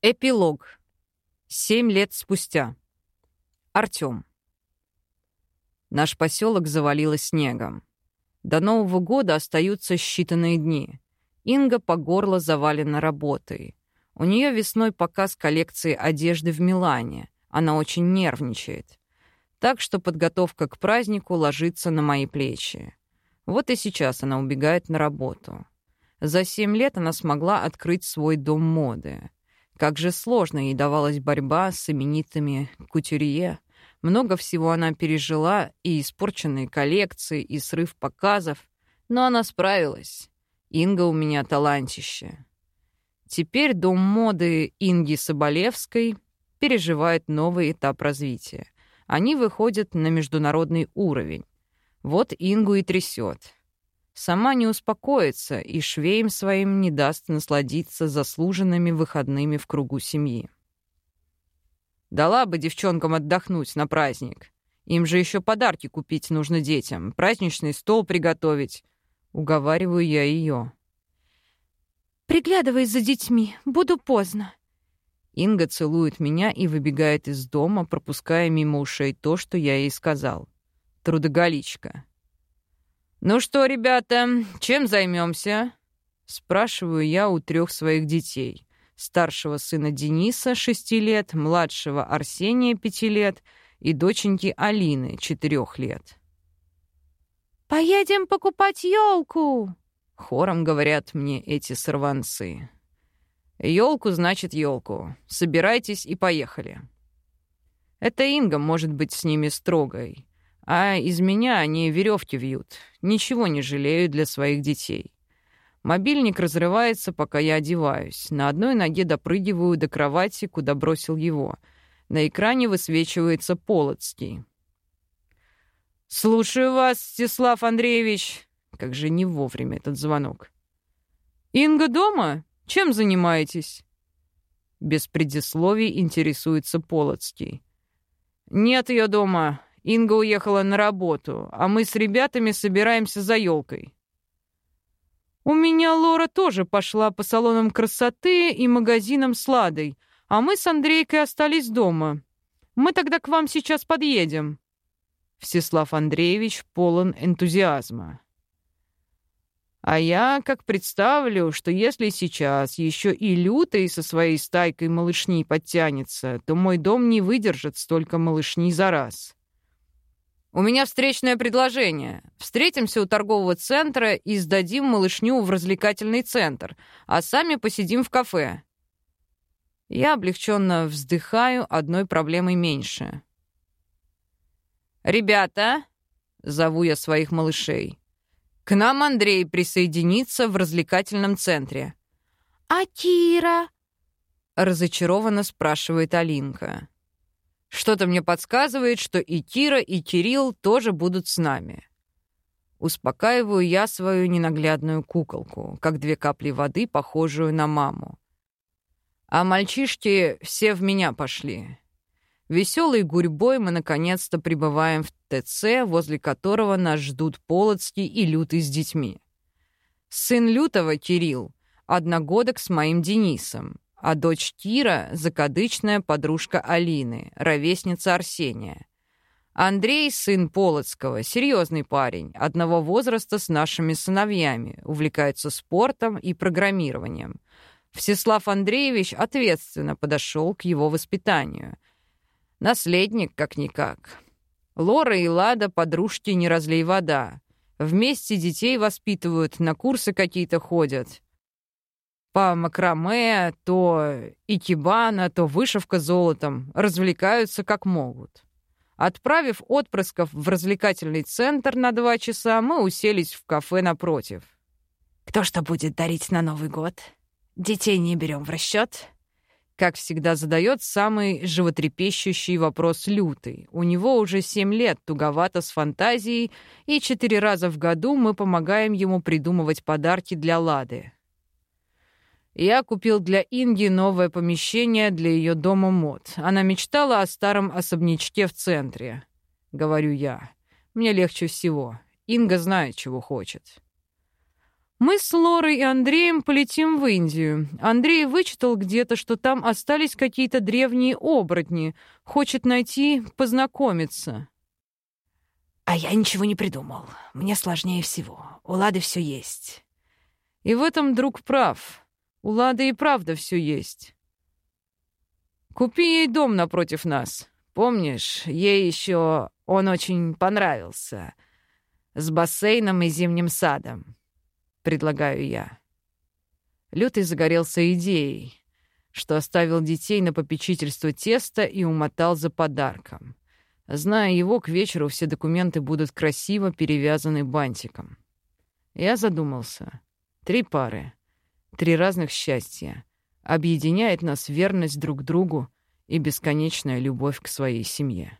Эпилог. Семь лет спустя. Артём. Наш поселок завалило снегом. До Нового года остаются считанные дни. Инга по горло завалена работой. У нее весной показ коллекции одежды в Милане. Она очень нервничает. Так что подготовка к празднику ложится на мои плечи. Вот и сейчас она убегает на работу. За семь лет она смогла открыть свой дом моды. Как же сложно ей давалась борьба с именитыми кутюрье. Много всего она пережила, и испорченные коллекции, и срыв показов. Но она справилась. Инга у меня талантище. Теперь дом моды Инги Соболевской переживает новый этап развития. Они выходят на международный уровень. Вот Ингу и трясет сама не успокоится и швеем своим не даст насладиться заслуженными выходными в кругу семьи. Дала бы девчонкам отдохнуть на праздник. Им же еще подарки купить нужно детям, праздничный стол приготовить. Уговариваю я ее. «Приглядывай за детьми, буду поздно». Инга целует меня и выбегает из дома, пропуская мимо ушей то, что я ей сказал. Трудоголичка. «Ну что, ребята, чем займемся? Спрашиваю я у трех своих детей. Старшего сына Дениса, шести лет, младшего Арсения, пяти лет, и доченьки Алины, четырех лет. «Поедем покупать елку!» Хором говорят мне эти сорванцы. Елку значит елку. Собирайтесь и поехали. Это Инга может быть с ними строгой. А из меня они веревки вьют. Ничего не жалею для своих детей. Мобильник разрывается, пока я одеваюсь. На одной ноге допрыгиваю до кровати, куда бросил его. На экране высвечивается Полоцкий. «Слушаю вас, Стеслав Андреевич!» Как же не вовремя этот звонок. «Инга дома? Чем занимаетесь?» Без предисловий интересуется Полоцкий. «Нет ее дома. Инга уехала на работу, а мы с ребятами собираемся за елкой. У меня Лора тоже пошла по салонам красоты и магазинам с Ладой, а мы с Андрейкой остались дома. Мы тогда к вам сейчас подъедем. Всеслав Андреевич полон энтузиазма. А я как представлю, что если сейчас еще и лютый со своей стайкой малышней подтянется, то мой дом не выдержит столько малышней за раз. У меня встречное предложение. Встретимся у торгового центра и сдадим малышню в развлекательный центр, а сами посидим в кафе. Я облегченно вздыхаю, одной проблемой меньше. «Ребята!» — зову я своих малышей. «К нам Андрей присоединится в развлекательном центре». «А Кира?» — разочарованно спрашивает Алинка. Что-то мне подсказывает, что и Кира, и Кирилл тоже будут с нами. Успокаиваю я свою ненаглядную куколку, как две капли воды, похожую на маму. А мальчишки все в меня пошли. Веселой гурьбой мы наконец-то прибываем в ТЦ, возле которого нас ждут Полоцкий и Лютый с детьми. Сын Лютого, Кирилл, одногодок с моим Денисом, а дочь Кира — закадычная подружка Алины, ровесница Арсения. Андрей — сын Полоцкого, серьезный парень, одного возраста с нашими сыновьями, увлекается спортом и программированием. Всеслав Андреевич ответственно подошел к его воспитанию. Наследник как-никак. Лора и Лада — подружки не разлей вода. Вместе детей воспитывают, на курсы какие-то ходят — по макраме, то икебана, то вышивка золотом, развлекаются как могут. Отправив отпрысков в развлекательный центр на два часа, мы уселись в кафе напротив. «Кто что будет дарить на Новый год? Детей не берем в расчет?» Как всегда задает самый животрепещущий вопрос Лютый. У него уже семь лет туговато с фантазией, и четыре раза в году мы помогаем ему придумывать подарки для Лады. Я купил для Инги новое помещение для ее дома мод. Она мечтала о старом особнячке в центре. Говорю я. Мне легче всего. Инга знает, чего хочет. Мы с Лорой и Андреем полетим в Индию. Андрей вычитал где-то, что там остались какие-то древние оборотни. Хочет найти, познакомиться. А я ничего не придумал. Мне сложнее всего. У Лады все есть. И в этом друг прав. У Лады и правда все есть. Купи ей дом напротив нас. Помнишь, ей еще он очень понравился. С бассейном и зимним садом предлагаю я. Лютый загорелся идеей, что оставил детей на попечительство теста и умотал за подарком. Зная его, к вечеру все документы будут красиво перевязаны бантиком. Я задумался. Три пары, три разных счастья. Объединяет нас верность друг другу и бесконечная любовь к своей семье.